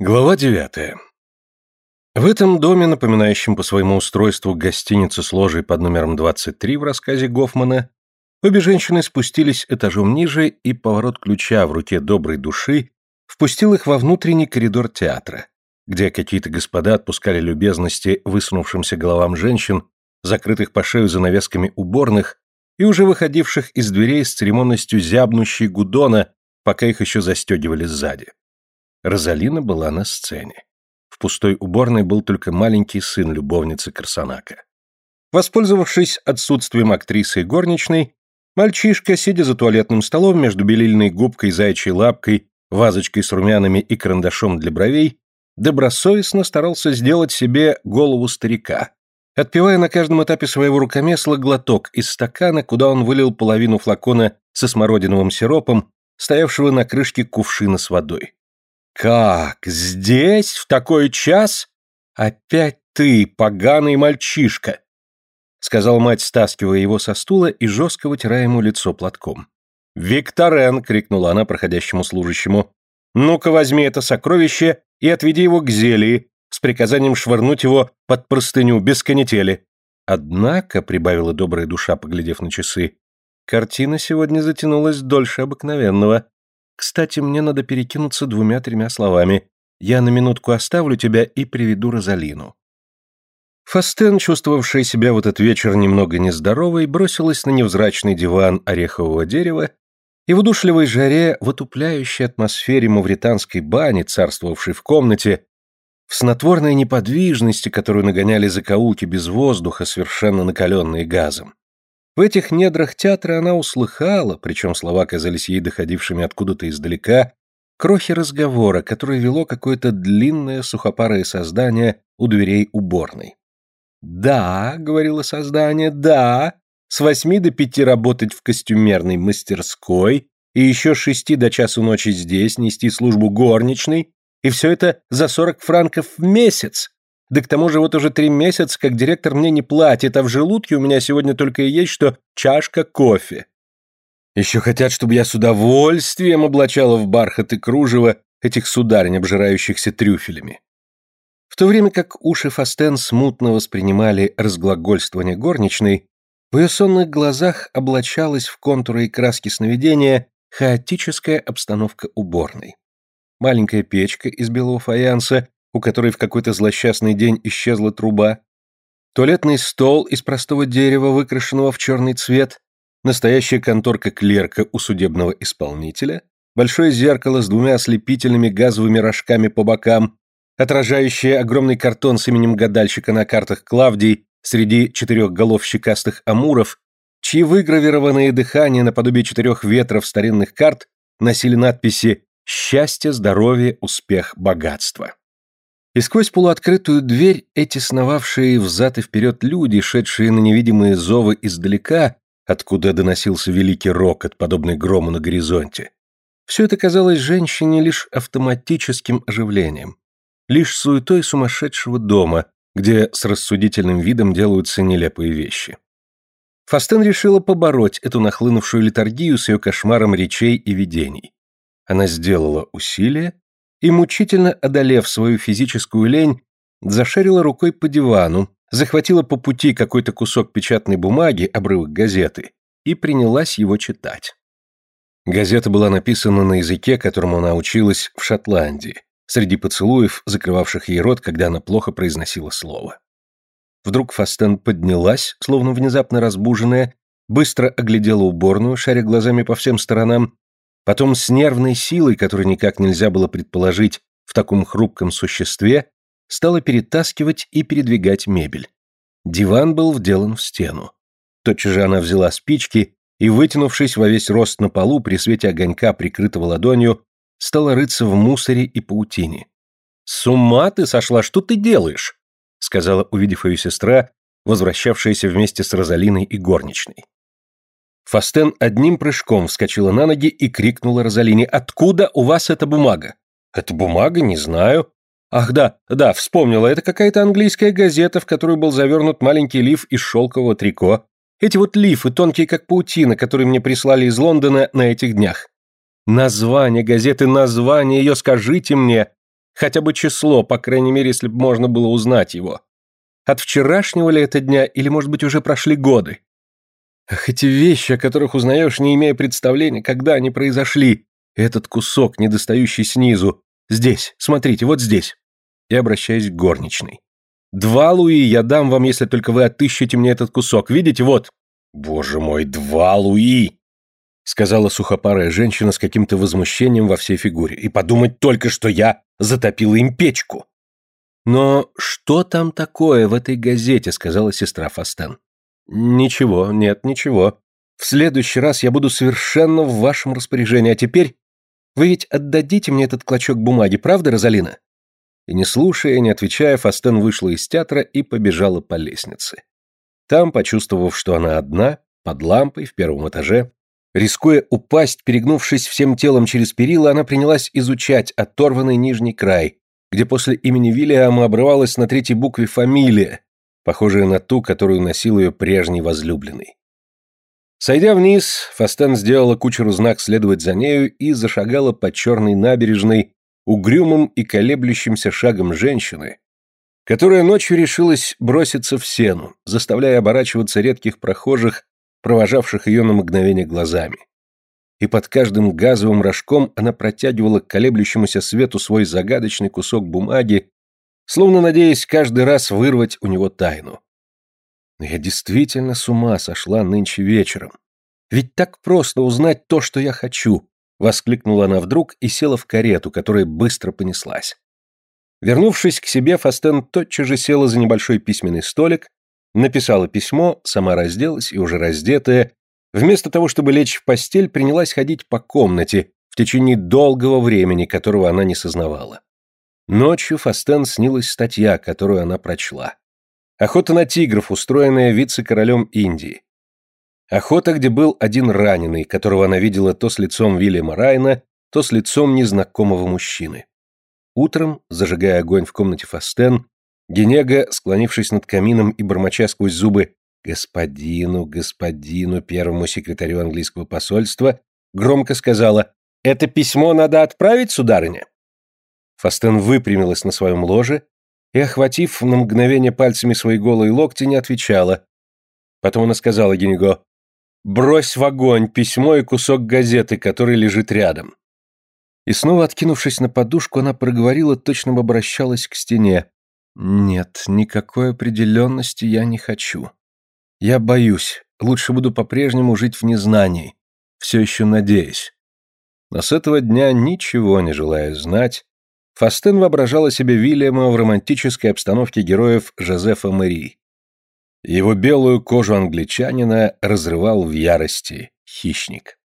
Глава девятая. В этом доме, напоминающем по своему устройству гостиницу с ложей под номером 23 в рассказе Гофмана, обе женщины спустились этажом ниже, и поворот ключа в руке доброй души впустил их во внутренний коридор театра, где какие-то господа отпускали любезности высунувшимся головам женщин, закрытых по шею занавесками уборных и уже выходивших из дверей с церемонностью зябнущей гудона, пока их еще застегивали сзади. Розалина была на сцене. В пустой уборной был только маленький сын любовницы Корсанака. Воспользовавшись отсутствием актрисы и горничной, мальчишка, сидя за туалетным столом между белильной губкой, зайчьей лапкой, вазочкой с румянами и карандашом для бровей, добросовестно старался сделать себе голову старика, отпивая на каждом этапе своего рукомесла глоток из стакана, куда он вылил половину флакона со смородиновым сиропом, стоявшего на крышке кувшина с водой. «Как? Здесь? В такой час? Опять ты, поганый мальчишка!» Сказал мать, стаскивая его со стула и жестко вытирая ему лицо платком. «Викторен!» — крикнула она проходящему служащему. «Ну-ка возьми это сокровище и отведи его к зелии, с приказанием швырнуть его под простыню без канители». «Однако», — прибавила добрая душа, поглядев на часы, — «картина сегодня затянулась дольше обыкновенного. Кстати, мне надо перекинуться двумя-тремя словами. Я на минутку оставлю тебя и приведу Розалину». Фастен, чувствовавшая себя в этот вечер немного нездоровой, бросилась на невзрачный диван орехового дерева и в удушливой жаре, в отупляющей атмосфере мавританской бани, царствовавшей в комнате, в снотворной неподвижности, которую нагоняли закоулки без воздуха, совершенно накаленные газом. В этих недрах театра она услыхала, причем слова казались ей доходившими откуда-то издалека, крохи разговора, которое вело какое-то длинное сухопарое создание у дверей уборной. «Да», — говорило создание, — «да, с восьми до пяти работать в костюмерной мастерской и еще с шести до часу ночи здесь нести службу горничной, и все это за сорок франков в месяц. Да к тому же вот уже три месяца, как директор мне не платит, а в желудке у меня сегодня только и есть, что чашка кофе. Еще хотят, чтобы я с удовольствием облачала в бархат и кружево этих сударынь, обжирающихся трюфелями. В то время как уши Фастен смутно воспринимали разглагольствование горничной, в ее сонных глазах облачалась в контуры и краски сновидения хаотическая обстановка уборной. Маленькая печка из белого фаянса у которой в какой-то злосчастный день исчезла труба, туалетный стол из простого дерева, выкрашенного в черный цвет, настоящая конторка клерка у судебного исполнителя, большое зеркало с двумя ослепительными газовыми рожками по бокам, отражающее огромный картон с именем гадальщика на картах Клавдий среди четырех голов щекастых амуров, чьи выгравированные дыхания наподобие четырех ветров старинных карт носили надписи «Счастье, здоровье, успех, богатство». И сквозь полуоткрытую дверь эти сновавшие взад и вперед люди, шедшие на невидимые зовы издалека, откуда доносился великий рокот, подобный грому на горизонте, все это казалось женщине лишь автоматическим оживлением, лишь суетой сумасшедшего дома, где с рассудительным видом делаются нелепые вещи. Фастен решила побороть эту нахлынувшую литургию с ее кошмаром речей и видений. Она сделала усилие и, мучительно одолев свою физическую лень, зашарила рукой по дивану, захватила по пути какой-то кусок печатной бумаги, обрывок газеты, и принялась его читать. Газета была написана на языке, которому она училась в Шотландии, среди поцелуев, закрывавших ей рот, когда она плохо произносила слово. Вдруг Фастен поднялась, словно внезапно разбуженная, быстро оглядела уборную, шаря глазами по всем сторонам, Потом с нервной силой, которую никак нельзя было предположить в таком хрупком существе, стала перетаскивать и передвигать мебель. Диван был вделан в стену. Тотчас же она взяла спички и, вытянувшись во весь рост на полу при свете огонька, прикрытого ладонью, стала рыться в мусоре и паутине. «С ума ты сошла, что ты делаешь?» сказала, увидев ее сестра, возвращавшаяся вместе с Розалиной и горничной. Фастен одним прыжком вскочила на ноги и крикнула Розалине «Откуда у вас эта бумага?» «Это бумага? Не знаю». «Ах да, да, вспомнила, это какая-то английская газета, в которую был завернут маленький лиф из шелкового трико. Эти вот лифы, тонкие как паутина, которые мне прислали из Лондона на этих днях. Название газеты, название ее скажите мне. Хотя бы число, по крайней мере, если бы можно было узнать его. От вчерашнего ли это дня, или, может быть, уже прошли годы? Ах, эти вещи, о которых узнаешь, не имея представления, когда они произошли. Этот кусок, недостающий снизу. Здесь, смотрите, вот здесь. И обращаюсь к горничной. Два луи я дам вам, если только вы отыщете мне этот кусок. Видите, вот. Боже мой, два луи! Сказала сухопарая женщина с каким-то возмущением во всей фигуре. И подумать только, что я затопила им печку. Но что там такое в этой газете, сказала сестра Фастен. Ничего, нет, ничего. В следующий раз я буду совершенно в вашем распоряжении, а теперь вы ведь отдадите мне этот клочок бумаги, правда, Розалина? И не слушая, не отвечая, Фастен вышла из театра и побежала по лестнице. Там, почувствовав, что она одна, под лампой в первом этаже, рискуя упасть, перегнувшись всем телом через перила, она принялась изучать оторванный нижний край, где после имени Вильяма обрывалась на третьей букве фамилия, похожая на ту, которую носил ее прежний возлюбленный. Сойдя вниз, Фастен сделала кучеру знак следовать за нею и зашагала по черной набережной угрюмым и колеблющимся шагом женщины, которая ночью решилась броситься в сену, заставляя оборачиваться редких прохожих, провожавших ее на мгновение глазами. И под каждым газовым рожком она протягивала к колеблющемуся свету свой загадочный кусок бумаги, словно надеясь каждый раз вырвать у него тайну. Но я действительно с ума сошла нынче вечером. Ведь так просто узнать то, что я хочу, Воскликнула она вдруг и села в карету, которая быстро понеслась. Вернувшись к себе, Фастен тотчас же села за небольшой письменный столик, написала письмо, сама разделась и уже раздетая, вместо того, чтобы лечь в постель, принялась ходить по комнате в течение долгого времени, которого она не сознавала. Ночью Фастен снилась статья, которую она прочла. Охота на тигров, устроенная вице-королем Индии. Охота, где был один раненый, которого она видела то с лицом Вильяма Райна, то с лицом незнакомого мужчины. Утром, зажигая огонь в комнате Фастен, Генега, склонившись над камином и бормоча сквозь зубы «Господину, господину, первому секретарю английского посольства», громко сказала «Это письмо надо отправить, сударыня?» Фастен выпрямилась на своем ложе и, охватив на мгновение пальцами свои голые локти, не отвечала. Потом она сказала Генего Брось в огонь письмо и кусок газеты, который лежит рядом. И снова откинувшись на подушку, она проговорила, точно обращалась к стене. Нет, никакой определенности я не хочу. Я боюсь, лучше буду по-прежнему жить в незнании, все еще надеюсь. Но с этого дня, ничего не желая знать, Фастен воображала себе Вильяма в романтической обстановке героев Жозефа Мэри. Его белую кожу англичанина разрывал в ярости хищник.